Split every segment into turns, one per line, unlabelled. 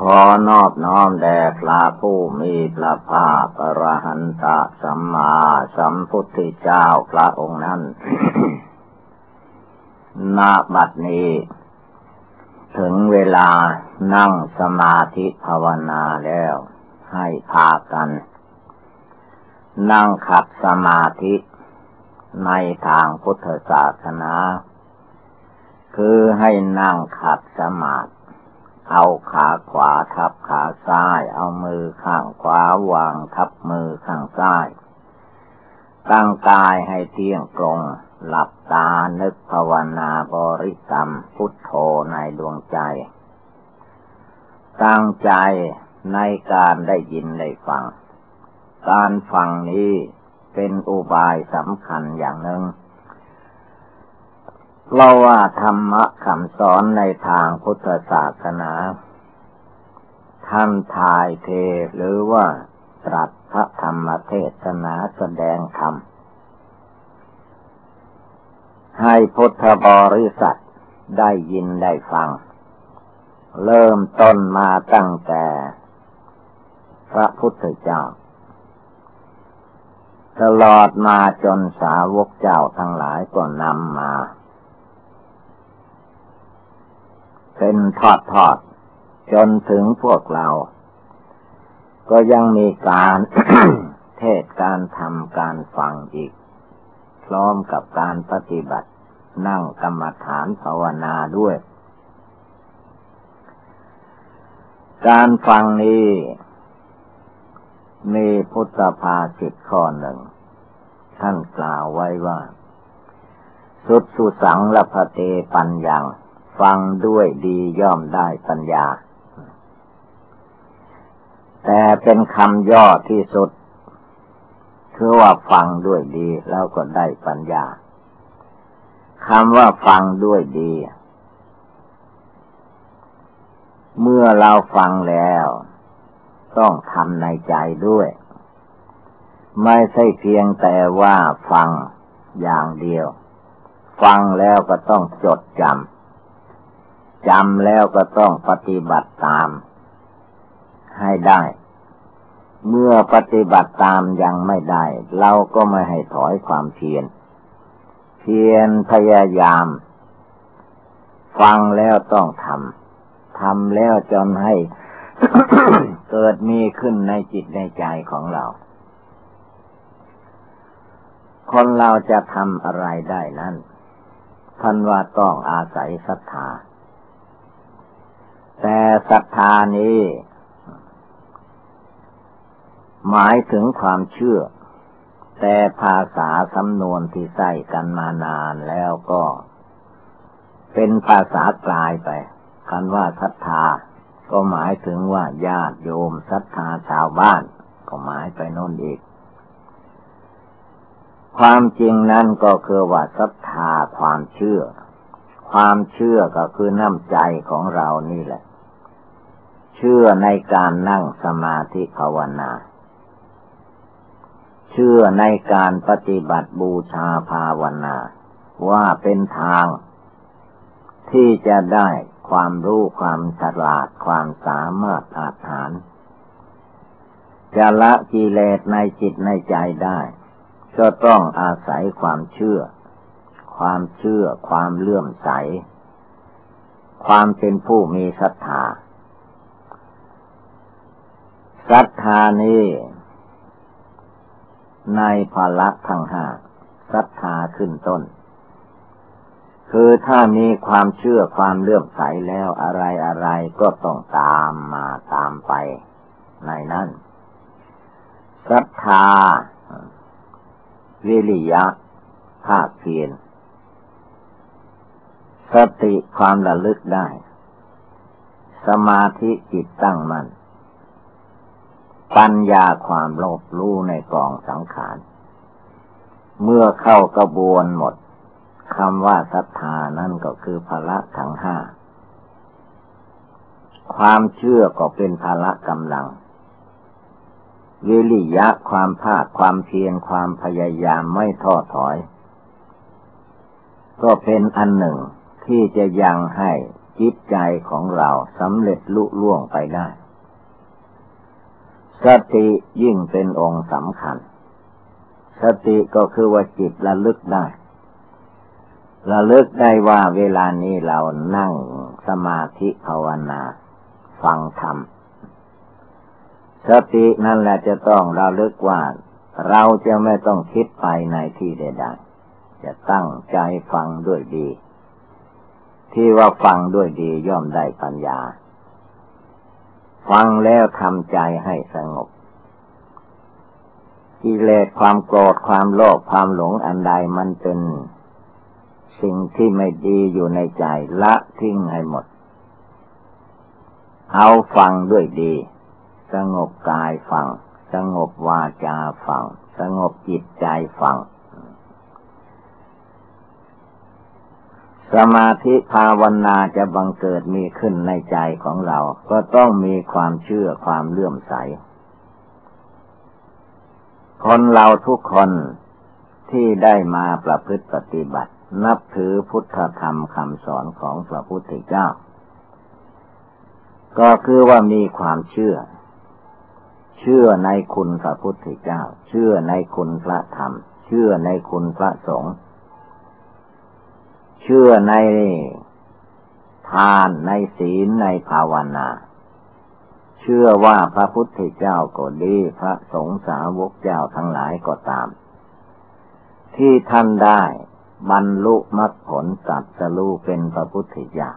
ขอนอบน้อมแด่พระผู้มีพระภาคอรหันตสัมมาสัมพุทธเจ้าพระองค์นั้นนาบัดนี้ ถึงเวลานั่งสมาธิภาวนาแล้ว ให้พากัน นั่งขัดสมาธิในทางพุทธศาสนา คือให้นั่งขัดสมาธิ เอาขาขวาทับขาซ้าย เอามือข้างขวาวางทับมือข้างซ้าย ตั้งกายให้เที่ยงตรง หลับตานึกภาวนาบริกรรมพุทโธในดวงใจ ตั้งใจในการได้ยินได้ฟัง การฟังนี้เป็นอุบายสำคัญอย่างหนึ่ง เพราะว่าธรรมะคำสอนในทางพุทธศาสนาท่านทายเทหรือว่าตรัสพระธรรมเทศนาแสดงธรรม ให้พุทธบริษัทได้ยินได้ฟัง เริ่มต้นมาตั้งแต่พระพุทธเจ้า ตลอดมาจนสาวกเจ้าทั้งหลายก็นำมา เป็นทอดทอดจนถึงพวกเรา ก็ยังมีการเทศการทำการฟังอีก พร้อมกับการปฏิบัติ นั่งกรรมฐานภาวนาด้วย การฟังนี้มีพุทธภาสิตข้อหนึ่ง ท่านกล่าวไว้ว่า สุดสุสังละพเตปัญญัง ฟังด้วยดีย่อมได้ปัญญา แต่เป็นคำย่อที่สุดคือว่าฟังด้วยดีแล้วก็ได้ปัญญาคำว่าฟังด้วยดี เมื่อเราฟังแล้ว ต้องทำในใจด้วย ไม่ใช่เพียงแต่ว่าฟังอย่างเดียว ฟังแล้วก็ต้องจดจำ จำแล้วก็ต้องปฏิบัติตาม ให้ได้ เมื่อปฏิบัติตามยังไม่ได้ เราก็ไม่ให้ถอยความเพียร เพียรพยายาม ฟังแล้วต้องทำทำแล้วจนให้เกิดมีขึ้นในจิตในใจของเรา คนเราจะทำอะไรได้นั้นท่านว่าต้องอาศัยศรัทธา แต่ศรัทธานี้ หมายถึงความเชื่อ แต่ภาษาสำนวนที่ใส่กันมานานแล้วก็ เป็นภาษากลายไปคันว่าศรัทธา ก็หมายถึงว่าญาติโยมศรัทธาชาวบ้าน ก็หมายไปโน่นอีกความจริงนั่นก็คือว่าศรัทธาความเชื่อ ความเชื่อก็คือน้ำใจของเรานี่แหละ เชื่อในการนั่งสมาธิภาวนา เชื่อในการปฏิบัติบูชาภาวนา ว่าเป็นทาง ที่จะได้ความรู้ความฉลาดความสามารถอาถานจะละกิเลสในจิตในใจได้ ก็ต้องอาศัยความเชื่อ ความเชื่อความเลื่อมใส ความเป็นผู้มีศรัทธาศรัทธานี้ในภาละทั้งห้าศรัทธาขึ้นต้น คือถ้ามีความเชื่อความเลื่อมใสแล้วอะไรอะไรก็ต้องตามมาตามไป ในนั้นศรัทธาวิริยะภาคเพียร สติความระลึกได้ สมาธิจิตตั้งมัน่น ปัญญาความโลภรู้ในกองสังขาร เมื่อเข้ากระบวนหมดคำว่าศรัทธานั่นก็คือภละทั้งห้า ความเชื่อก็เป็นภละกำลัง วิริยะความภาคความเพียรความพยายามไม่ท้อถอย ก็เป็นอันหนึ่ง ที่จะยังให้จิตใจของเราสำเร็จลุล่วงไปได้ สติยิ่งเป็นองค์สำคัญ สติก็คือว่าจิตระลึกได้ระลึกได้ว่าเวลานี้เรานั่งสมาธิภาวนา ฟังธรรม สตินั่นแหละจะต้องระลึกว่า เราจะไม่ต้องคิดไปในที่ใดๆจะตั้งใจฟังด้วยดี ที่ว่าฟังด้วยดีย่อมได้ปัญญา ฟังแล้วทำใจให้สงบกิเลสความโกรธความโลภความหลงอันใดมันเป็นสิ่งที่ไม่ดีอยู่ในใจละทิ้งให้หมด เอาฟังด้วยดี สงบกายฟัง สงบวาจาฟัง สงบจิตใจฟัง สมาธิภาวนาจะบังเกิดมีขึ้นในใจของเรา ก็ต้องมีความเชื่อความเลื่อมใส คนเราทุกคนที่ได้มาประพฤติปฏิบัติ นับถือพุทธธรรมคำสอนของพระพุทธเจ้า ก็คือว่ามีความเชื่อ เชื่อในคุณพระพุทธเจ้า เชื่อในคุณพระธรรม เชื่อในคุณพระสงฆ์ เชื่อในทานในศีลในภาวนา เชื่อว่าพระพุทธเจ้าก็ดีพระสงฆ์สาวกเจ้าทั้งหลายก็ตาม ที่ท่านได้บรรลุมรรคผลสัตะลูเป็นพระพุทธเจ้า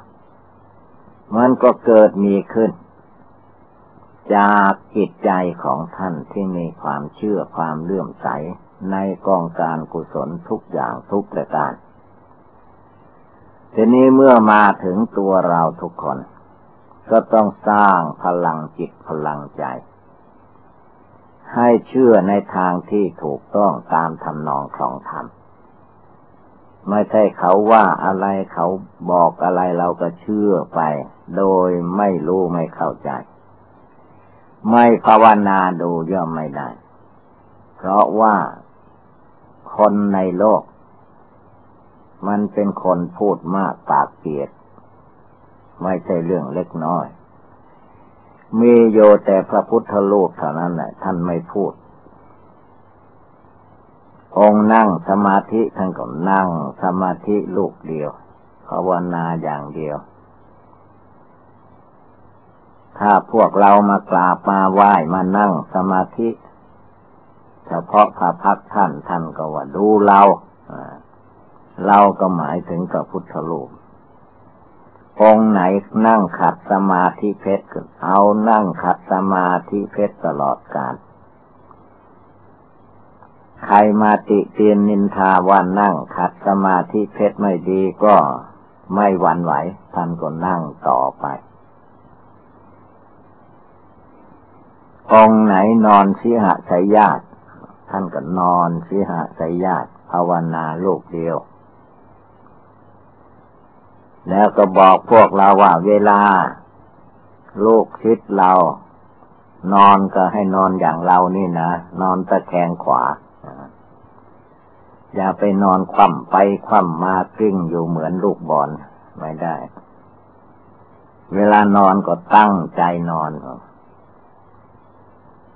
มันก็เกิดมีขึ้น จากจิตใจของท่านที่มีความเชื่อความเลื่อมใสในกองการกุศลทุกอย่างทุกประการ ทีนี้เมื่อมาถึงตัวเราทุกคน ก็ต้องสร้างพลังจิตพลังใจ ให้เชื่อในทางที่ถูกต้องตามทำนองของธรรมไม่ใช่เขาว่าอะไรเขาบอกอะไรเราก็เชื่อไป โดยไม่รู้ไม่เข้าใจ ไม่ภาวนาดูย่อมไม่ได้ เพราะว่าคนในโลก มันเป็นคนพูดมากปากเปียก ไม่ใช่เรื่องเล็กน้อย มีโยแต่พระพุทธโลกเท่านั้นแหละท่านไม่พูด องนั่งสมาธิท่านก็นั่งสมาธิลูกเดียวภาวนาอย่างเดียว ถ้าพวกเรามากราบมาไหว้มานั่งสมาธิ เฉพาะพระพักท่านท่านก็ว่าดูเรา เราก็หมายถึงกับพุทธลูกองไหนนั่งขัดสมาธิเพชรเอานั่งขัดสมาธิเพชรตลอดกาลใครมาติเตียนนินทาว่านั่งขัดสมาธิเพชรไม่ดีก็ไม่หวั่นไหวท่านก็นั่งต่อไป องไหนนอนสิหะสายญาติท่านก็นอนสิหะสายญาติภาวนาลูกเดียว แล้วก็บอกพวกเราว่าเวลา ลูกชิดเรา นอนก็ให้นอนอย่างเรานี่นะ นอนตะแคงขวา อย่าไปนอนคว่ำไปคว่ำมากลิ้งอยู่เหมือนลูกบอลไม่ได้ เวลานอนก็ตั้งใจนอน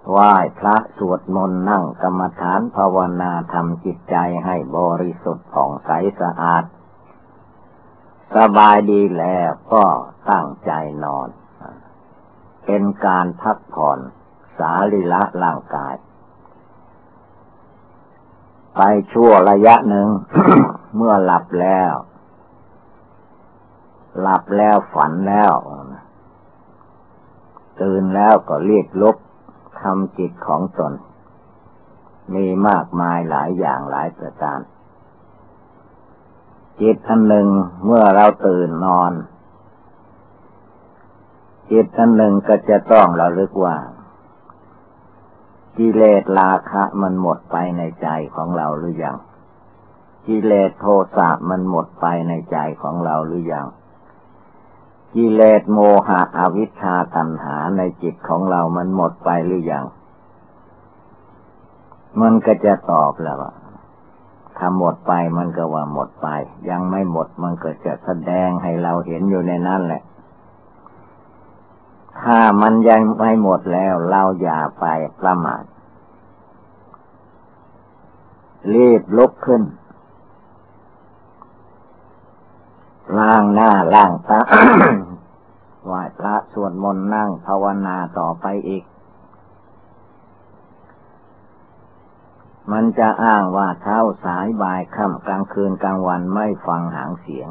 ไหว้พระสวดมนต์นั่งกรรมฐานภาวนาทำจิตใจให้บริสุทธิ์ผ่องใสสะอาด สบายดีแล้วก็ตั้งใจนอน เป็นการพักผ่อนสาลิละร่างกาย ไปชั่วระยะหนึ่ง เมื่อหลับแล้ว หลับแล้วฝันแล้ว ตื่นแล้วก็เรียกลบทำจิตของตน มีมากมายหลายอย่างหลายประการ จิตอันหนึ่งเมื่อเราตื่นนอน จิตอันหนึ่งก็จะต้องระลึกว่ากิเลสราคะมันหมดไปในใจของเราหรือยังกิเลสโทสะมันหมดไปในใจของเราหรือยังกิเลสโมหะอวิชชาตัณหาในจิตของเรามันหมดไปหรือยัง มันก็จะตอบแล้วว่า ถ้าหมดไปมันก็ว่าหมดไป ยังไม่หมดมันก็จะแสดงให้เราเห็นอยู่ในนั้นแหละ ถ้ามันยังไม่หมดแล้วเราอย่าไปประมาทรีบลุกขึ้นล้างหน้าล้างตาไหว้พระสวดมนต์นั่งภาวนาต่อไปอีก มันจะอ้างว่าเช้าสายบ่ายค่ำกลางคืนกลางวันไม่ฟังหางเสียง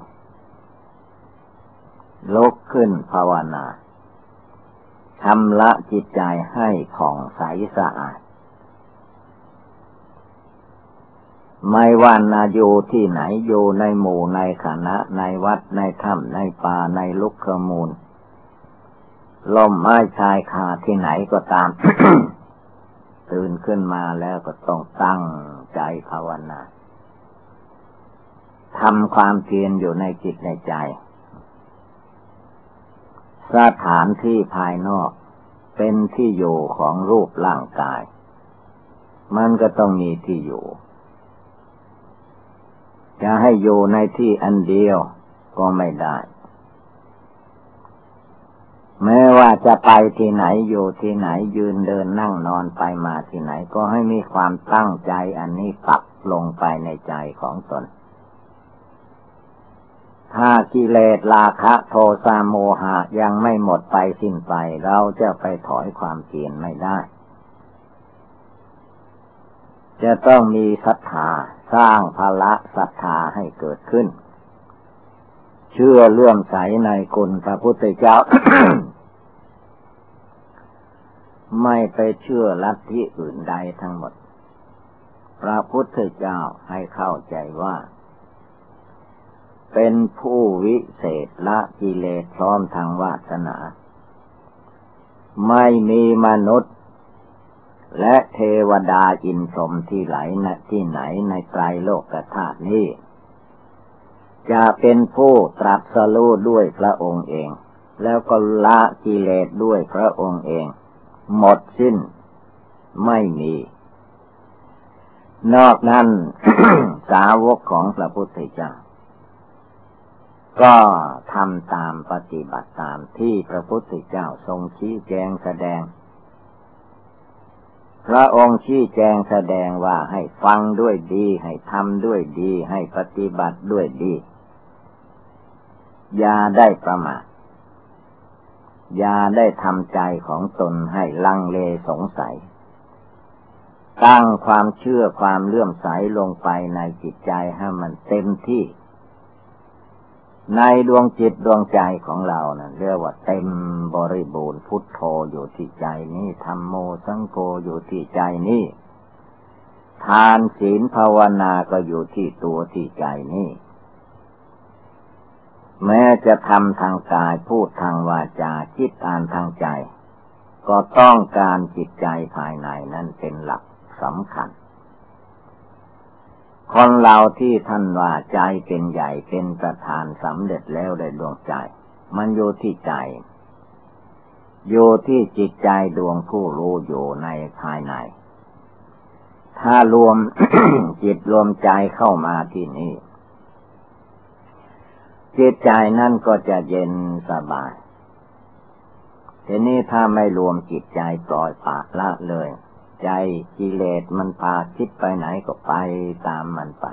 ลุกขึ้นภาวนาชำระจิตใจให้ผ่องใสสะอาด ไม่ว่านาอยู่ที่ไหนอยู่ในหมู่ในคณะในวัดในถ้ำในป่าในลุกขมูลล่มไม้ชายคาที่ไหนก็ตาม ตื่นขึ้นมาแล้วก็ต้องตั้งใจภาวนาทำความเพียรอยู่ในจิตในใจ สถานที่ภายนอก เป็นที่อยู่ของรูปร่างกาย มันก็ต้องมีที่อยู่ จะให้อยู่ในที่อันเดียวก็ไม่ได้ แม้ว่าจะไปที่ไหนอยู่ที่ไหนยืนเดินนั่งนอนไปมาที่ไหน ก็ให้มีความตั้งใจอันนี้ปักลงไปในใจของตน ถ้ากิเลสราคะโทสะโมหะยังไม่หมดไปสิ้นไป เราจะไปถอยความเปลี่ยนไม่ได้ จะต้องมีศรัทธาสร้างภละศรัทธาให้เกิดขึ้น เชื่อเลื่อมใสในคุณพระพุทธเจ้า ไม่ไปเชื่อลัทธิอื่นใดทั้งหมด พระพุทธเจ้าให้เข้าใจว่า เป็นผู้วิเศษละกิเลสพร้อมทางวาสนา ไม่มีมนุษย์และเทวดาอินทรมที่ไหลนที่ไหนในไตรโลกธาตุนี้ จะเป็นผู้ตรัสรู้ด้วยพระองค์เอง แล้วก็ละกิเลสด้วยพระองค์เอง หมดสิ้น ไม่มี นอกนั้นสาวกของพระพุทธเจ้าก็ทำตามปฏิบัติตามที่พระพุทธเจ้าทรงชี้แจงแสดง พระองค์ชี้แจงแสดงว่าให้ฟังด้วยดี ให้ทำด้วยดี ให้ปฏิบัติด้วยดี อย่าได้ประมาทอย่าได้ทำใจของตนให้ลังเลสงสัย ตั้งความเชื่อความเลื่อมใสลงไปในจิตใจให้มันเต็มที่ ในดวงจิตดวงใจของเรานะ่ะเรียกว่าเต็มบริบูรณ์พุทโธอยู่ที่ใจนี้ธรรมโมสังโฆอยู่ที่ใจนี้ทานศีลภาวนาก็อยู่ที่ตัวที่ใจนี้ แม้จะทำทางกายพูดทางวาจาคิดอ่านทางใจ ก็ต้องการจิตใจภายในนั้นเป็นหลักสำคัญ คนเราที่ท่านว่าใจเป็นใหญ่เป็นประธานสำเร็จแล้วได้ดวงใจ มันอยู่ที่ใจอยู่ที่จิตใจดวงผู้รู้อยู่ในภายใน ถ้ารวมจิตรวมใจเข้ามาที่นี่ จิตใจนั่นก็จะเย็นสบาย ทีนี้ถ้าไม่รวมจิตใจปล่อยปากละเลย ใจกิเลสมันพาคิดไปไหนก็ไปตามมันไป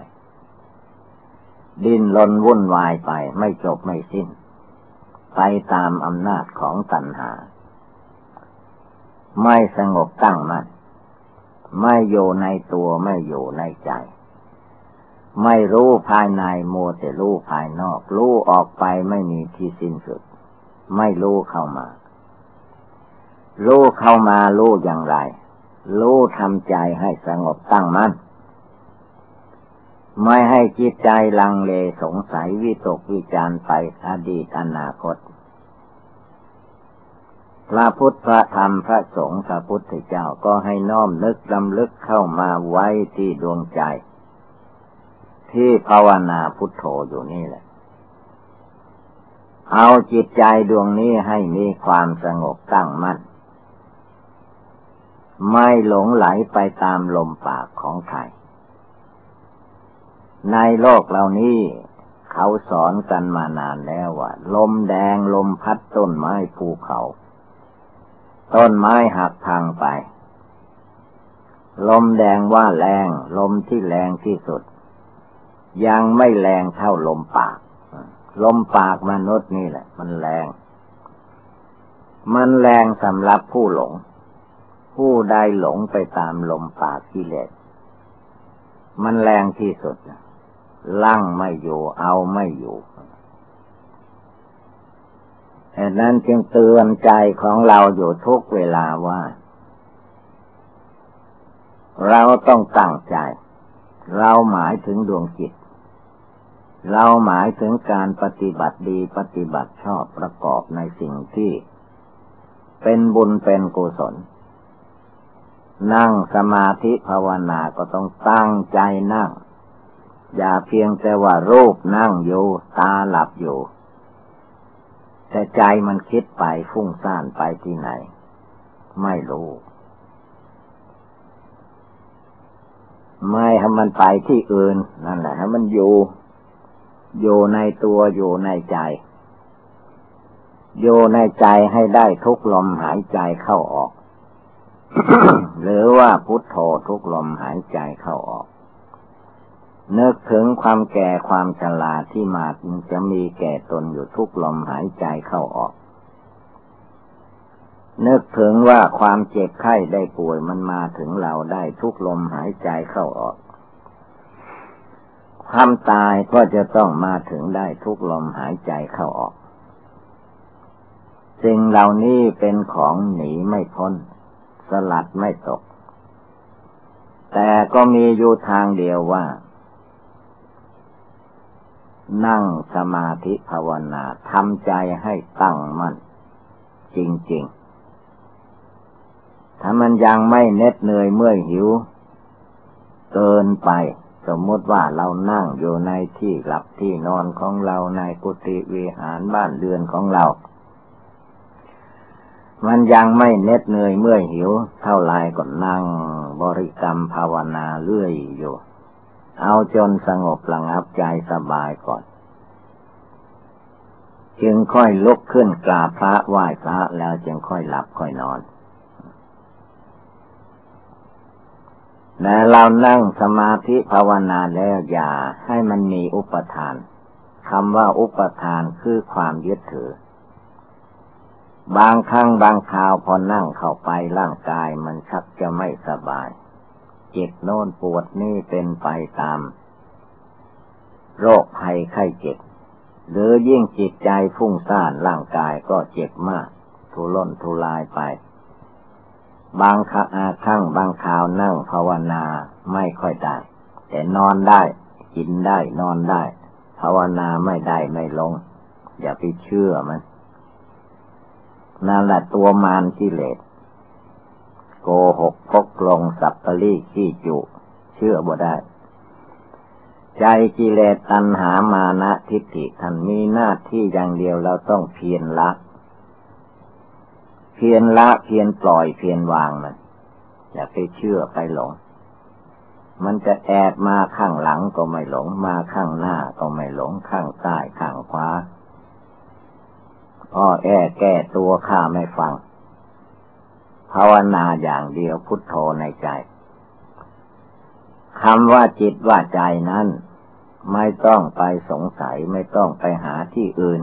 ดิ้นรนวุ่นวายไปไม่จบไม่สิ้น ไปตามอำนาจของตัณหา ไม่สงบตั้งมัน่นไม่อยู่ในตัวไม่อยู่ในใจ ไม่รู้ภายในโมแต่รู้ภายนอก รู้ออกไปไม่มีที่สิ้นสุด ไม่รู้เข้ามา รู้เข้ามารู้อย่างไร รู้ทำใจให้สงบตั้งมัน่นไม่ให้จิตใจลังเลสงสัยวิตกวิจารไปอดีตอนาคต พระพุทธพระธรรมพระสงฆ์พระพุทธเจ้าก็ให้น้อมนึกลำลึกเข้ามาไว้ที่ดวงใจ ที่ภาวนาพุทโธอยู่นี่แหละ เอาจิตใจดวงนี้ให้มีความสงบตั้งมั่น ไม่หลงไหลไปตามลมปากของใคร ในโลกเหล่านี้เขาสอนกันมานานแล้วว่า ลมแดงลมพัดต้นไม้ภูเขา ต้นไม้หักพังไป ลมแดงว่าแรง ลมที่แรงที่สุด ยังไม่แรงเท่าลมปาก ลมปากมนุษย์นี่แหละ มันแรง มันแรงสำหรับผู้หลง ผู้ใดหลงไปตามลมปากกิเลสมันแรงที่สุดลั่งไม่อยู่ เอาไม่อยู่แต่นั้นจึงเตือนใจของเราอยู่ทุกเวลาว่า เราต้องตั้งใจ เราหมายถึงดวงจิต เราหมายถึงการปฏิบัติดีปฏิบัติชอบประกอบในสิ่งที่ เป็นบุญเป็นกุศล นั่งสมาธิภาวนาก็ต้องตั้งใจนั่ง อย่าเพียงแต่ว่ารูปนั่งอยู่ตาหลับอยู่ แต่ใจมันคิดไปฟุ้งซ่านไปที่ไหน ไม่รู้ไม่ให้มันไปที่อื่นนั่นแหละให้มันอยู่ อยู่ในตัวอยู่ในใจ อยู่ในใจให้ได้ทุกลมหายใจเข้าออก หรือว่าพุทโธทุกลมหายใจเข้าออก นึกถึงความแก่ความชราที่มาจะมีแก่ตนอยู่ทุกลมหายใจเข้าออกนึกถึงว่าความเจ็บไข้ได้ป่วยมันมาถึงเราได้ทุกลมหายใจเข้าออก ความตายก็จะต้องมาถึงได้ทุกลมหายใจเข้าออก สิ่งเหล่านี้เป็นของหนีไม่พ้น สลัดไม่ตก แต่ก็มีอยู่ทางเดียวว่า นั่งสมาธิภาวนาทำใจให้ตั้งมั่น จริง ๆ ถ้ามันยังไม่เน็ดเหนื่อยเมื่อยหิว เกินไป สมมติว่าเรานั่งอยู่ในที่หลับที่นอนของเราในกุฏิวิหารบ้านเรือนของเรา มันยังไม่เน็ดเหนื่อยเมื่อยหิว เท่าไรก็นั่งบริกรรมภาวนาเรื่อยอยู่ เอาจนสงบระงับใจสบายก่อน จึงค่อยลุกขึ้นกราบพระไหว้พระแล้วจึงค่อยหลับค่อยนอน แต่เรานั่งสมาธิภาวนาแล้วอย่าให้มันมีอุปทานคำว่าอุปทานคือความยึดถือ บางครั้งบางคราวพอนั่งเข้าไปร่างกายมันชักจะไม่สบาย เจ็บโน่นปวดนี่เป็นไปตาม โรคภัยไข้เจ็บ หรือยิ่งจิตใจฟุ้งซ่านร่างกายก็เจ็บมาก ทุรนทุรายไป บางครั้งบางคราวนั่งภาวนาไม่ค่อยได้ แต่นอนได้ กินได้นอนได้ ภาวนาไม่ได้ไม่ลง อย่าไปเชื่อมันนั่นแหละตัวมารกิเลสโกหกพกลงสับปลีขี้จุ เชื่อบ่ได้ ใจกิเลสตัณหามานะทิฏฐิท่านมีหน้าที่อย่างเดียวเราต้องเพียรละ เพียรละเพียรปล่อยเพียรวางมันอย่าไปเชื่อไปหลง มันจะแอบมาข้างหลังก็ไม่หลง มาข้างหน้าก็ไม่หลง ข้างใต้ข้างขวาอ้อแอแก้ตัวข้าไม่ฟัง ภาวนาอย่างเดียวพุทโธในใจคำว่าจิตว่าใจนั้น ไม่ต้องไปสงสัยไม่ต้องไปหาที่อื่น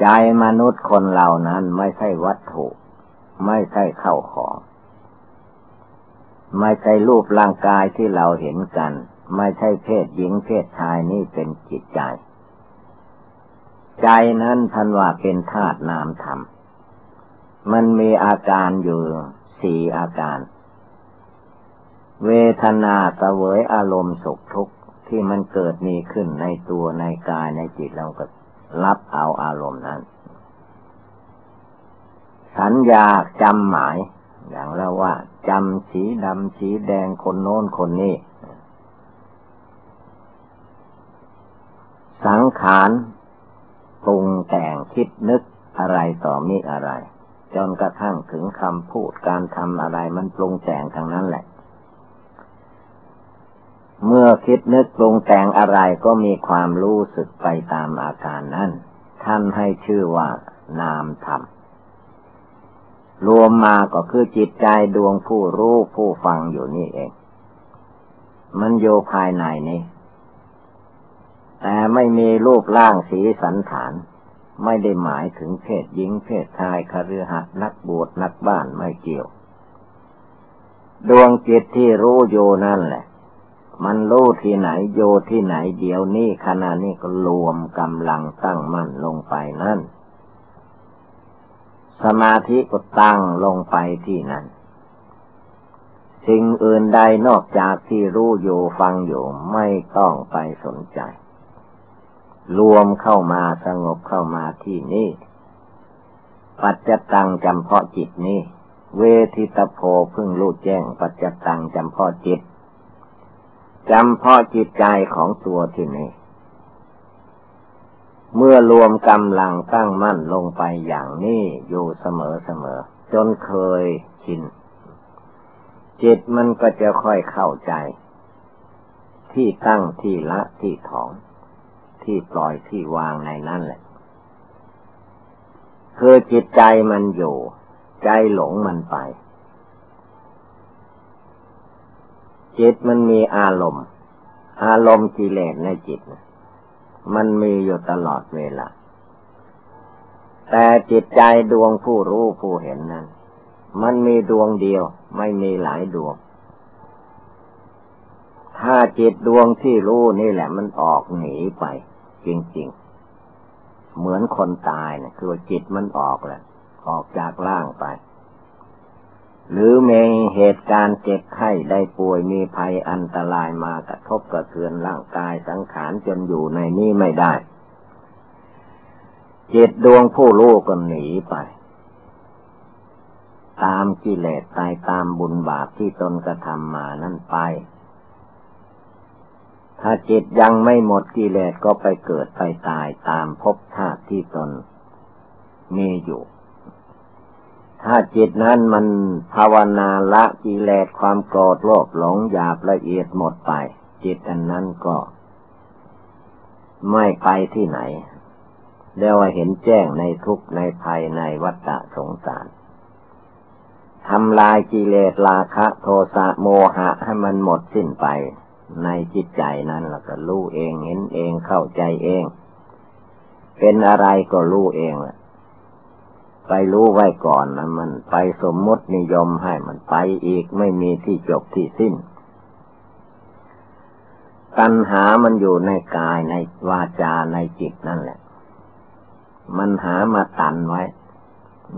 ใจมนุษย์คนเหล่านั้นไม่ใช่วัตถุ ไม่ใช่เข้าของ ไม่ใช่รูปร่างกายที่เราเห็นกัน ไม่ใช่เพศหญิงเพศชายนี่เป็นจิตใจ ใจนั้นทันว่าเป็นธาตุนามธรรม มันมีอาการอยู่สี่อาการ เวทนาสวยอารมณ์สุขทุกข์ที่มันเกิดมีขึ้นในตัวในกายในจิตเราก็ รับเอาอารมณ์นั้น สัญญาจำหมาย อย่างเราว่าจำสีดำสีแดงคนโน้นคนนี้ สังขารปรุงแต่งคิดนึกอะไรต่อมีอะไร จนกระทั่งถึงคำพูดการทำอะไรมันปรุงแต่งทางนั้นแหละ มื่อคิดนึกปรุงแต่งอะไรก็มีความรู้สึกไปตามอาการนั้น ท่านให้ชื่อว่านามธรรม รวมมาก็คือจิตใจดวงผู้รู้ผู้ฟังอยู่นี่เอง มันโยภายในนี่แต่ไม่มีรูปร่างสีสันฐาน ไม่ได้หมายถึงเพศหญิงเพศชายคฤหัสถ์นักบวชนักบ้านไม่เกี่ยว ดวงจิตที่รู้โยนั่นแหละ มันรู้ที่ไหนโยที่ไหนเดี๋ยวนี้ขณะนี้ก็รวมกำลังตั้งมั่นลงไปนั่น สมาธิก็ตั้งลงไปที่นั้นสิ่งอื่นใดนอกจากที่รู้อยู่ฟังอยู่ไม่ต้องไปสนใจ รวมเข้ามาสงบเข้ามาที่นี่ ปัจจตังจำเพาะจิตนี้ เวทิตโพพึ่งรู้แจ้งปัจจตังจำเพาะจิต จำเพาะจิตใจของตัวที่นี่เมื่อรวมกำลังตั้งมั่นลงไปอย่างนี้อยู่เสมอเสมอ จนเคยชิน จิตมันก็จะค่อยเข้าใจ ที่ตั้งที่ละที่ถอนที่ปล่อยที่วางในนั้นแหละ คือจิตใจมันอยู่ ใจหลงมันไป จิตมันมีอารมณ์ อารมณ์กิเลสในจิต มันมีอยู่ตลอดเวลา แต่จิตใจดวงผู้รู้ผู้เห็นนั้น มันมีดวงเดียวไม่มีหลายดวง ถ้าจิตดวงที่รู้นี่แหละ มันออกหนีไป จริง ๆ เหมือนคนตายนะคือจิตมันออกแหละออกจากร่างไป หรือมีเหตุการณ์เจ็บไข้ได้ป่วยมีภัยอันตรายมากระทบกระเทือนร่างกายสังขารจนอยู่ในนี้ไม่ได้ จิตดวงผู้รู้ก็หนีไป ตามกิเลสตายตามบุญบาปที่ตนกระทำมานั่นไป ถ้าจิตยังไม่หมดกิเลสก็ไปเกิดไปตายตามภพชาติที่ตนมีอยู่ ถ้าจิตนั้นมันภาวนาละกิเลสความโกรธโลภหลงหยาบละเอียดหมดไป จิตอันนั้นก็ ไม่ไปที่ไหนเรียกว่าเห็นแจ้งในทุกในภัยในวัฏสงสารทำลายกิเลสราคะ โทสะโมหะให้มันหมดสิ้นไป ในจิตใจนั้นแล้วก็รู้เองเห็นเองเข้าใจเอง เป็นอะไรก็รู้เองแหละ ไปรู้ไว้ก่อนนะมันไปสมมตินิยมให้มันไปอีกไม่มีที่จบที่สิ้น ตัณหามันอยู่ในกายในวาจาในจิตนั่นแหละ มันหามาตันไว้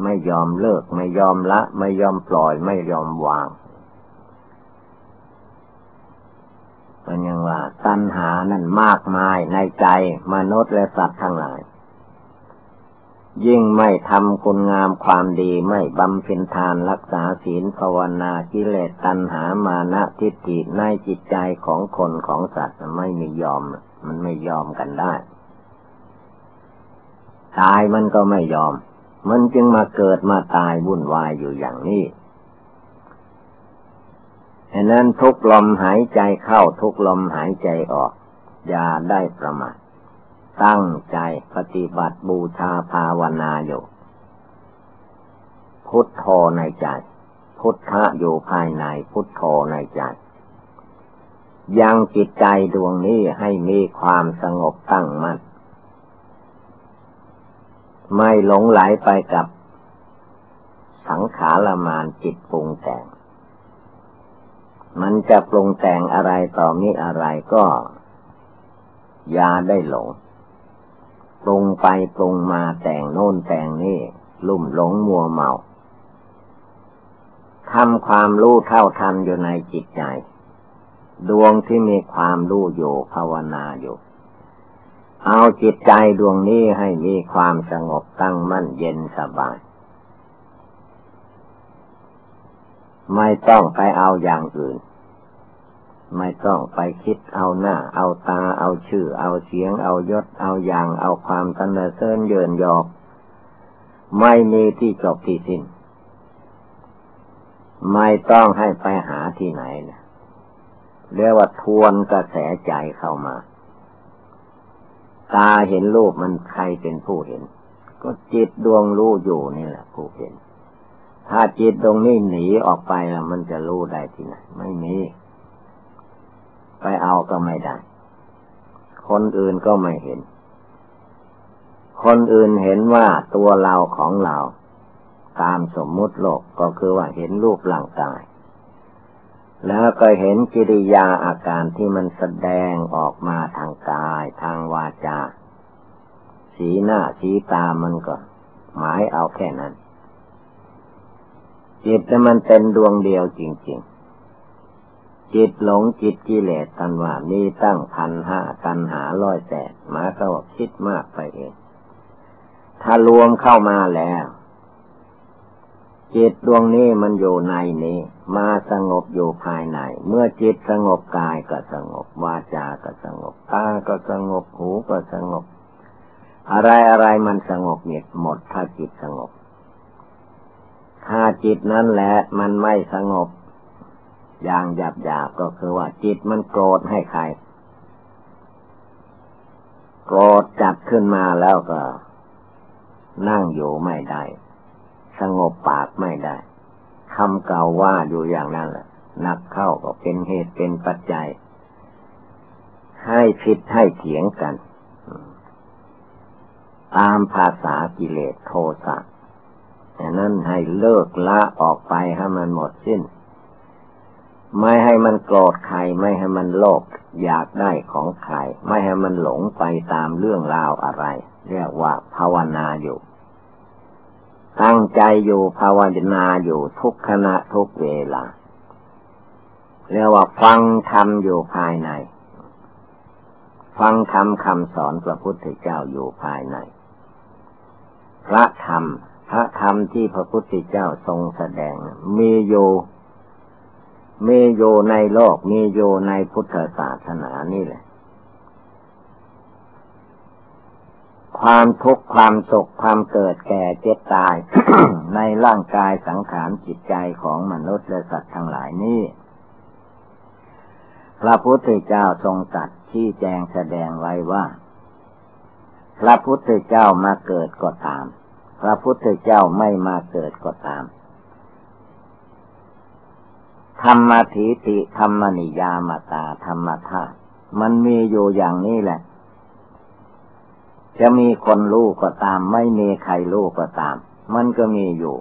ไม่ยอมเลิก ไม่ยอมละ ไม่ยอมปล่อย ไม่ยอมวางมันยังว่า ตัณหานั่นมากมายในใจมนุษย์และสัตว์ทั้งหลาย ยิ่งไม่ทำคุณงามความดีไม่บำเพ็ญทานรักษาศีลภาวนากิเลสตัณหามานะทิฏฐิในจิตใจของคนของสัตว์ไม่มียอม มันไม่ยอมกันได้ ตายมันก็ไม่ยอม มันจึงมาเกิดมาตายวุ่นวายอยู่อย่างนี้ฉะนั้นทุกลมหายใจเข้าทุกลมหายใจออก อย่าได้ประมาท ตั้งใจปฏิบัติบูชาภาวนาอยู่ พุทโธในใจ พุทธะอยู่ภายในพุทโธในใจ ยังจิตใจดวงนี้ให้มีความสงบตั้งมัน่น ไม่หลงไหลไปกับสังขารมานจิตปรุงแต่ง มันจะปรุงแต่งอะไรต่อมีอะไรก็อย่าได้หลง ปรุงไปปรุงมาแต่งโน่นแต่งนี่ลุ่มหลงมัวเมาทำความรู้เท่าทันอยู่ในจิตใจ ดวงที่มีความรู้อยู่ภาวนาอยู่ เอาจิตใจดวงนี้ให้มีความสงบตั้งมั่นเย็นสบาย ไม่ต้องไปเอาอย่างอื่น ไม่ต้องไปคิดเอาหน้า เอาตา เอาชื่อ เอาเสียง เอายศ เอาอย่าง เอาความตันเสริญเยินยอก ไม่มีที่จบที่สิ้น ไม่ต้องให้ไปหาที่ไหนนะเรียกว่าทวนกระแสใจเข้ามา ตาเห็นรูปมันใครเป็นผู้เห็น ก็จิตดวงรู้อยู่นี่แหละผู้เห็น ถ้าจิตตรงนี้หนีออกไปแล้วมันจะรู้ได้ที่ไหน ไม่มี ไปเอาก็ไม่ได้ คนอื่นก็ไม่เห็น คนอื่นเห็นว่าตัวเราของเรา ตามสมมุติโลกก็คือว่าเห็นรูปร่างกาย แล้วก็เห็นกิริยาอาการที่มันแสดงออกมาทางกาย ทางวาจา สีหน้าสีตามันก็ หมายเอาแค่นั้นจิตมันเป็นดวงเดียวจริง ๆ จิตหลงจิตกิเลสตันว่ามีตั้งพันห้ากันหาร้อยแสนมาก็คิดมากไปเอง ถ้ารวมเข้ามาแล้วจิตดวงนี้มันอยู่ในนี้ มาสงบอยู่ภายใน เมื่อจิตสงบกายก็สงบวาจาก็สงบตาก็สงบหูก็สงบ อะไรอะไรมันสงบเงียหมดถ้าจิตสงบ ถ้าจิตนั้นแหละมันไม่สงบ อย่างหยาบหยาบก็คือว่าจิตมันโกรธให้ใคร โกรธจัดขึ้นมาแล้วก็ นั่งอยู่ไม่ได้ สงบปากไม่ได้คำเก่าว่าอยู่อย่างนั้นแหละนักเข้าก็เป็นเหตุเป็นปัจจัย ให้ผิดให้เถียงกัน ตามภาษากิเลสโทสะแต่นั้นให้เลิกละออกไปให้มันหมดสิ้น ไม่ให้มันโกรธใคร ไม่ให้มันโลภอยากได้ของใคร ไม่ให้มันหลงไปตามเรื่องราวอะไร เรียกว่าภาวนาอยู่ ตั้งใจอยู่ภาวนาอยู่ทุกขณะทุกเวลา เรียกว่าฟังธรรมอยู่ภายใน ฟังธรรมคำสอนพระพุทธเจ้าอยู่ภายใน พระธรรมพระธรรมที่พระพุทธเจ้าทรงแสดงมีอยู่ มีอยู่ในโลกมีอยู่ในพุทธศาสนานี่แหละ ความทุกข์ความสุขความเกิดแก่เจ็บตาย ในร่างกายสังขารจิตใจของมนุษย์และสัตว์ทั้งหลายนี้พระพุทธเจ้าทรงตัดที่แจงแสดงไว้ว่า พระพุทธเจ้ามาเกิดก็ตาม พระพุทธเจ้าไม่มาเกิดก็ตาม ธรรมทิติธรรมนิยามตาธรรมธาตุมันมีอยู่อย่างนี้แหละ จะมีคนรู้ก็ตาม ไม่มีใครรู้ก็ตาม มันก็มีอยู่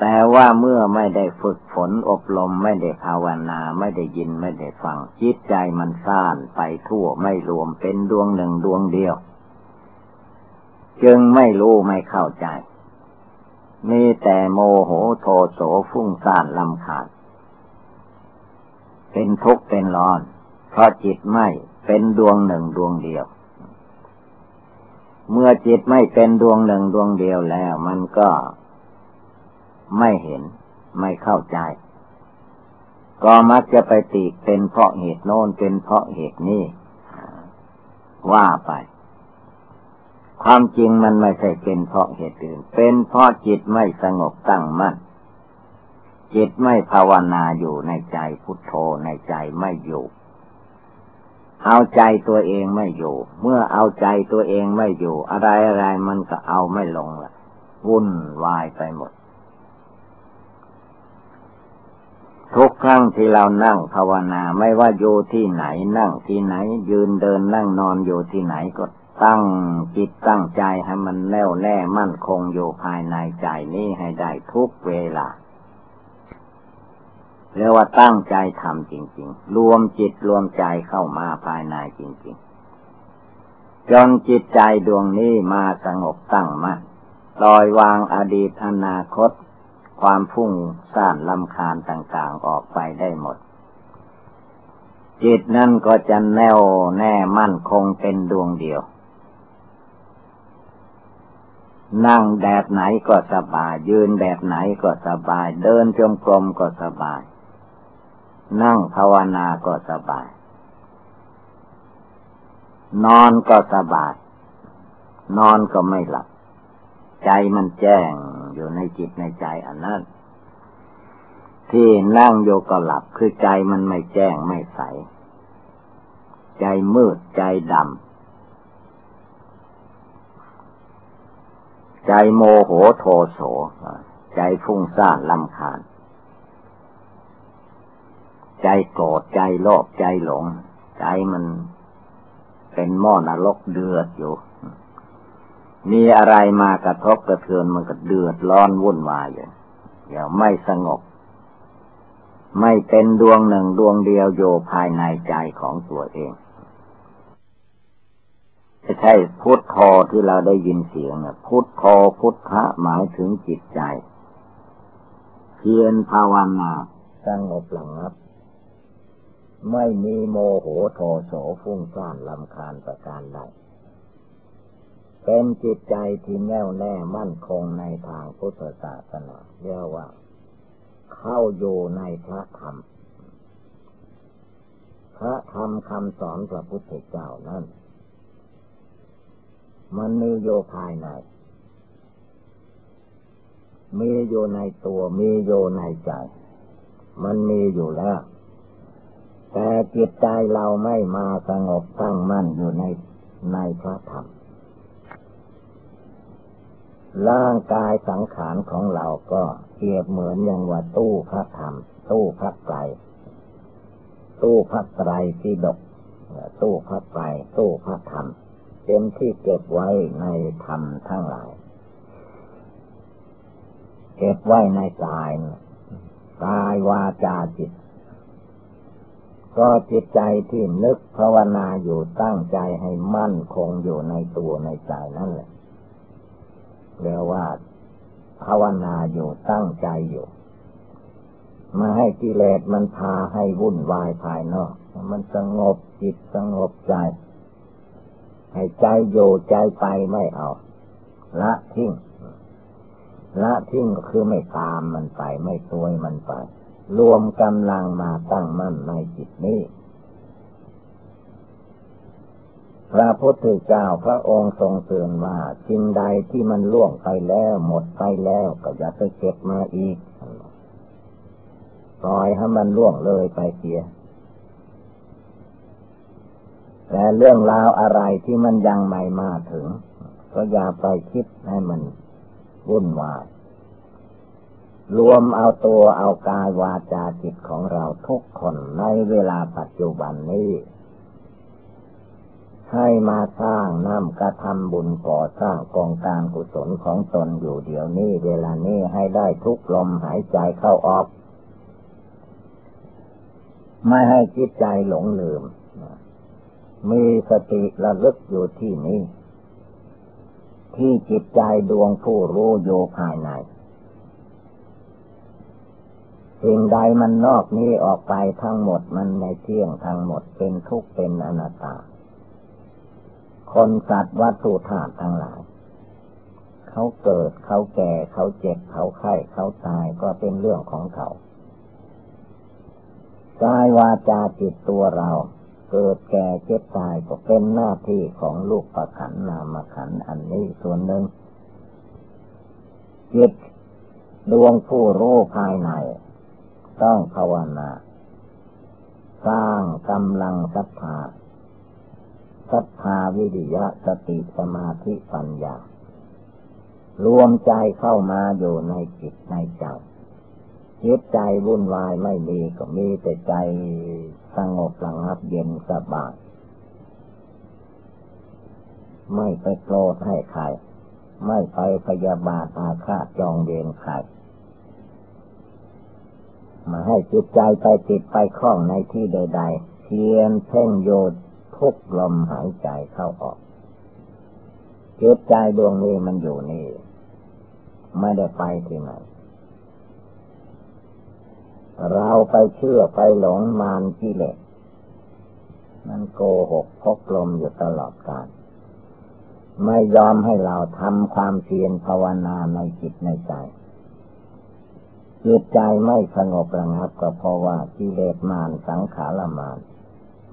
แต่ว่าเมื่อไม่ได้ฝึกฝนอบรมไม่ได้ภาวนา ไม่ได้ยินไม่ได้ฟัง จิตใจมันซ่านไปทั่วไม่รวมเป็นดวงหนึ่งดวงเดียว จึงไม่รู้ไม่เข้าใจ มีแต่โมโหโทโสฟุ้งซ่านลำขาด เป็นทุกข์เป็นร้อน เพราะจิตไม่เป็นดวงหนึ่งดวงเดียว เมื่อจิตไม่เป็นดวงหนึ่งดวงเดียวแล้ว มันก็ไม่เห็นไม่เข้าใจ ก็มักจะไปติเป็นเพราะเหตุโน้นเป็นเพราะเหตุนี้ว่าไป ความจริงมันไม่ใช่เป็นเพราะเหตุอื่น เป็นเพราะจิตไม่สงบตั้งมั่น จิตไม่ภาวนาอยู่ในใจพุทโธในใจไม่อยู่ เอาใจตัวเองไม่อยู่ เมื่อเอาใจตัวเองไม่อยู่ อะไรอะไรมันก็เอาไม่ลงละวุ่นวายไปหมด ทุกครั้งที่เรานั่งภาวนาไม่ว่าอยู่ที่ไหนนั่งที่ไหน ยืนเดินนั่งนอนอยู่ที่ไหนก็ ตั้งจิตตั้งใจให้มันแน่วแน่มั่นคงอยู่ภายในใจนี้ให้ได้ทุกเวลาเรียกว่าตั้งใจทำจริง ๆ รวมจิตรวมใจเข้ามาภายในจริง ๆ จนจิตใจดวงนี้มาสงบตั้งมัน่นปล่อยวางอดีตอนาคต ความพุ่งซ่านลำคาญต่างๆออกไปได้หมด จิตนั่นก็จะแน่วแน่มั่นคงเป็นดวงเดียว นั่งแบบไหนก็สบาย ยืนแบบไหนก็สบาย เดินจงกรมก็สบาย นั่งภาวนาก็สบาย นอนก็สบาย นอนก็ไม่หลับ ใจมันแจ้งอยู่ในจิตในใจอันนั้น ที่นั่งโยก็หลับคือใจมันไม่แจ้งไม่ใส ใจมืดใจดำ ใจโมโหโทโส ใจฟุ้งซ่านลำคาญ ใจโกรธใจโลภใจหลง ใจมันเป็นหม้อนรกเดือดอยู่ มีอะไรมากระทบกระเทือนมันก็เดือดร้อนวุ่นวายอยู่เดี๋ยวไม่สงบ ไม่เป็นดวงหนึ่งดวงเดียวโยภายในใจของตัวเอง ไม่ใช่พุทโธที่เราได้ยินเสียงนะพุทโธพุทธะหมายถึงจิตใจ เพียรภาวนาสงบหลังับ ไม่มีโมโหโทโสฟุ้งซ่านลำคาญประการใดเป็นจิตใจที่แน่วแน่มั่นคงในทางพุทธศาสนาเรียกว่า เข้าอยู่ในพระธรรม พระธรรมคำสอนพระพุทธเจ้านั้น มันมีโยภายใน มีอยู่ในตัว มีอยู่ในใจ มันมีอยู่แล้ว แต่จิตใจเราไม่มาสงบตั้งมั่นอยู่ในในพระธรรม ร่างกายสังขารของเราก็เปรียบเหมือนอย่างว่าตู้พระธรรม ตู้พระไตร ตู้พระไตรที่ดก ตู้พระไตรตู้พระธรรม เป็นที่เก็บไว้ในธรรมทั้งหลาย เก็บไว้ในกายกายวาจาจิต ก็จิตใจที่นึกภาวนาอยู่ตั้งใจให้มั่นคงอยู่ในตัวในใจนั่นแหละเรียกว่า ภาวนาอยู่ตั้งใจอยู่มาให้กิเลสมันพาให้วุ่นวายภายนอก มันสงบจิตสงบใจ ให้ใจโยใจไปไม่เอา ละทิ้ง ละทิ้งก็คือไม่ตามมันไป ไม่ตัวมันไป รวมกำลังมาตั้งมั่นในจิตนี้ พระพุทธเจ้าพระองค์ทรงเตือนว่าสิ่งใดที่มันล่วงไปแล้วหมดไปแล้วก็อย่าไปเก็บมาอีก ปล่อยให้มันล่วงเลยไปเสีย แต่เรื่องราวอะไรที่มันยังไม่มาถึง ก็อย่าไปคิดให้มันวุ่นวายรวมเอาตัวเอากายวาจาจิตของเราทุกคนในเวลาปัจจุบันนี้ ให้มาสร้างน้ำกระทำบุญก่อสร้างกองการกุศลของตนอยู่เดี๋ยวนี้ เวลานี้ให้ได้ทุกลมหายใจเข้าออก ไม่ให้จิตใจหลงลืม มีสติระลึกอยู่ที่นี้ ที่จิตใจดวงผู้รู้โยภายในสิ่งใดมันนอกนี้ออกไปทั้งหมดมันในเที่ยงทั้งหมดเป็นทุกข์เป็นอนัตตา คนสัตว์วัตถุธาตุทั้งหลาย เขาเกิดเขาแก่เขาเจ็บเขาไข้เขาตายก็เป็นเรื่องของเขากายวาจาจิตตัวเรา เกิดแก่เจ็บตายก็เป็นหน้าที่ของลูกประขันนามขันอันนี้ส่วนหนึ่งจิตดวงผู้รู้ภายใน ต้องภาวนา สร้างกำลังศรัทธาศรัทธาวิริยะสติสมาธิปัญญารวมใจเข้ามาอยู่ในจิตในใจจิตใจวุ่นวายไม่มีก็มีแต่ใจ สงบระงับเย็นสบาย ไม่ไปโกรธให้ใคร ไม่ไปพยาบาทอาฆาตจองเวรใครมาให้จิตใจไปติดไปคล้องในที่ใดๆเพียนเพ่งโยดทุกลมหายใจเข้าออกจิตใจดวงนี้มันอยู่นี่ ไม่ได้ไปที่ไหน เราไปเชื่อไปหลงมานกิเลสมันโกหกพกลมอยู่ตลอดกาลไม่ยอมให้เราทำความเพียรภาวนาในจิตในใจจิตใจไม่สงบระงับก็เพราะว่ากิเลสมารสังขารมาร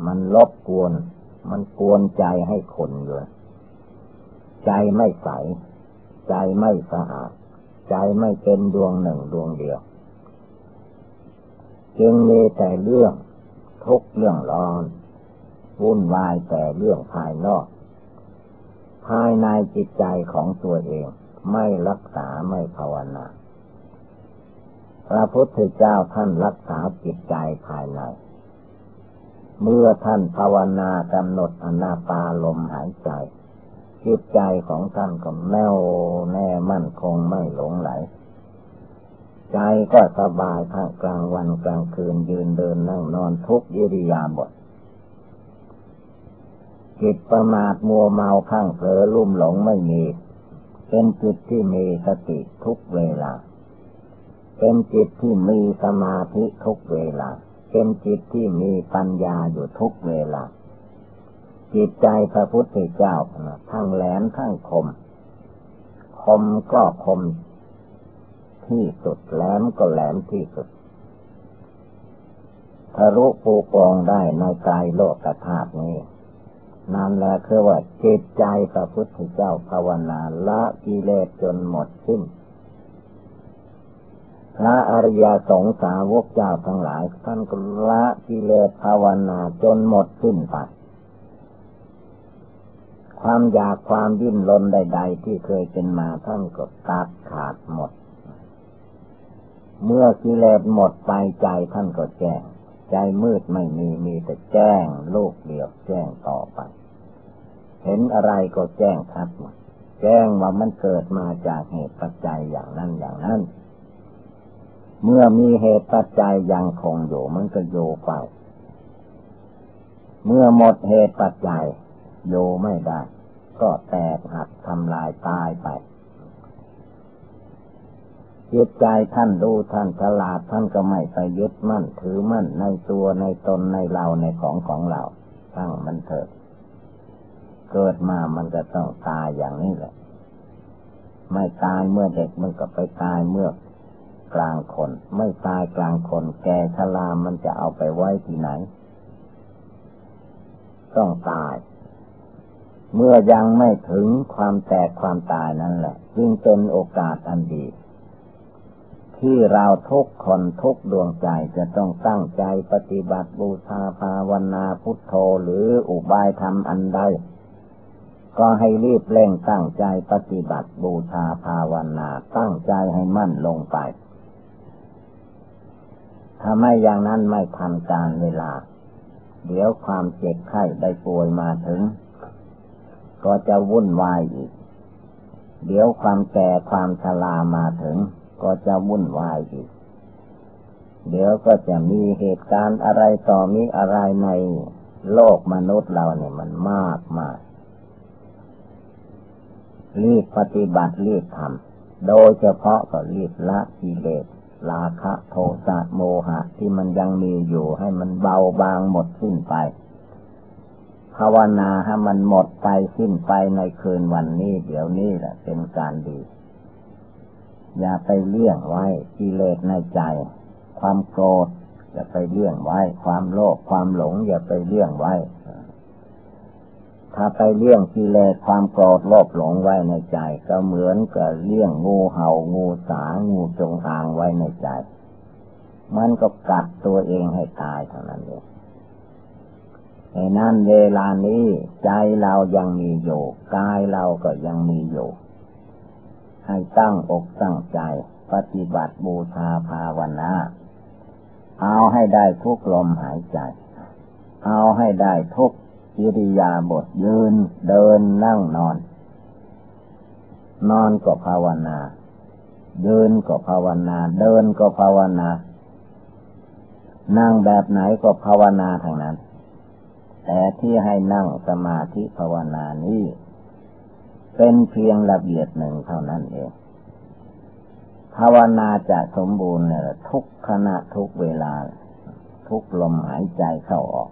มันลบกวน มันกวนใจให้ขนอยู่ใจไม่ใส ใจไม่สะอาด ใจไม่เป็นดวงหนึ่งดวงเดียว จึงมีแต่เรื่องทุกเรื่องร้อนวุ่นวายแต่เรื่องภายนอก ภายในจิตใจของตัวเอง ไม่รักษาไม่ภาวนาพระพุทธเจ้าท่านรักษาจิตใจภายใน เมื่อท่านภาวนากำหนดอนาปาลมหายใจ จิตใจของท่านก็แน่วแน่มั่นคงไม่หลงไหล ใจก็สบายทั้งกลางวันกลางคืนยืนเดินนั่งนอนทุกยิริยาบทจิตประมาทมัวเมาข้างเผลอลุ่มหลงไม่มี เป็นจิตที่มีสติทุกเวลา เป็นจิตที่มีสมาธิทุกเวลา เป็นจิตที่มีปัญญาอยู่ทุกเวลา จิตใจพระพุทธเจ้าทั้งแหลมทั้งคม คมก็คม ที่สุดแหลมก็แหลมที่สุดทะลุปูกองได้ในกายโลกธาตุนี้นั่นแหละคือว่าจิตใจพระพุทธเจ้าภาวนาละกิเลสจนหมดสิ้นพระอริยสงสาวกเจ้าทั้งหลาย ท่านก็ละกิเลสภาวนาจนหมดสิ้นไปความอยากความดิ้นรนใด ๆ ที่เคยเป็นมาท่านก็ตัดขาดหมด เมื่อกิเลสหมดไปใจท่านก็แจ้ง ใจมืดไม่มีมีแต่แจ้งโลกเดียวแจ้งต่อไป เห็นอะไรก็แจ้งชัดหมดแจ้งว่ามันเกิดมาจากเหตุปัจจัยอย่างนั้นอย่างนั้น เมื่อมีเหตุปัจจัยยังคงอยู่มันก็โยไป เมื่อหมดเหตุปัจจัยโยไม่ได้ ก็แตกหักทำลายตายไป จิตใจท่านรู้ท่านฉลาดท่านก็ไม่ไปยึดมั่นถือมั่นในตัวในตนในเราในของของเราตั้งมันเถิด เกิดมามันจะต้องตายอย่างนี้แหละ ไม่ตายเมื่อเด็กมันก็ไปตายเมื่อกลางคน ไม่ตายกลางคน แก่ชรามันจะเอาไปไว้ที่ไหน ต้องตาย เมื่อยังไม่ถึงความแตกความตายนั่นแหละ จึงเป็นโอกาสอันดี ที่เราทุกคนทุกดวงใจจะต้องตั้งใจปฏิบัติบูชาภาวนาพุทโธหรืออุบายธรรมอันใด ก็ให้รีบเร่งตั้งใจปฏิบัติบูชาภาวนาตั้งใจให้มั่นลงไปถ้าไม่อย่างนั้นไม่ทันการเวลา เดี๋ยวความเจ็บไข้ได้ป่วยมาถึง ก็จะวุ่นวายอีก เดี๋ยวความแก่ความชรามาถึง ก็จะวุ่นวายอีก เดี๋ยวก็จะมีเหตุการณ์อะไรต่อมีอะไรในโลกมนุษย์เราเนี่ยมันมากมากรีบปฏิบัติรีบทำโดยเฉพาะก็รีบละกิเลสราคะโทสะโมหะ ที่มันยังมีอยู่ให้มันเบาบางหมดสิ้นไป ภาวนาให้มันหมดไปสิ้นไปในคืนวันนี้ เดี๋ยวนี้แหละเป็นการดี อย่าไปเลี่ยงไว้กิเลสในใจ ความโกรธอย่าไปเลี่ยงไว้ ความโลภความหลง อย่าไปเลี่ยงไว้ ถ้าไปเลี่ยงกิเลสความโกรธโลภหลงไว้ในใจ ก็เหมือนกับเลี่ยงงูเห่างูสางูจงอางไว้ในใจ มันก็กัดตัวเองให้ตายเท่านั้นเองในนั้นเวลานี้ใจเรายังมีอยู่กายเราก็ยังมีอยู่ ให้ตั้งอกตั้งใจ ปฏิบัติบูชาภาวนาเอาให้ได้ทุกลมหายใจ เอาให้ได้ทุกกิริยาบทยืนเดินนั่งนอน นอนก็ภาวนายืนก็ภาวนา เดินก็ภาวนา นั่งแบบไหนก็ภาวนาทางนั้น แต่ที่ให้นั่งสมาธิภาวนานี้ เป็นเพียงระเบียบหนึ่งเท่านั้นเอง ภาวนาจะสมบูรณ์เนี่ยทุกขณะทุกเวลา ทุกลมหายใจเข้าออก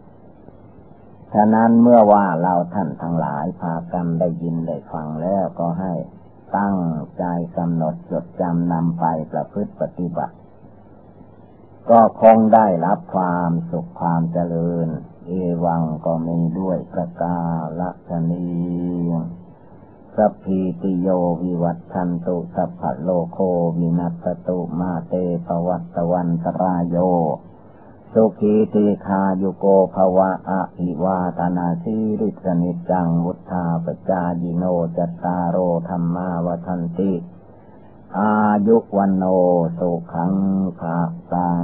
ฉะนั้นเมื่อว่าเราท่านทั้งหลายพากันได้ยินได้ฟังแล้วก็ให้ตั้งใจกำหนดจดจำนำไปประพฤติปฏิบัติ ก็คงได้รับความสุขความเจริญ เอวังก็มีด้วยประกาศนี สัพพีติโยวิวัตชันตุสัพพะโลโควินัสตุมาเตปวัตตวันตรายโย สุขีติคายุโกภวะอะอิวาตนาสีริสนิจังวุธาปจายิโนจัตตารโอธรรมาวทันติ อายุวันโนสุขังภาสัง